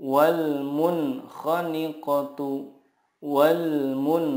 والمنخنقة والمنخنقة.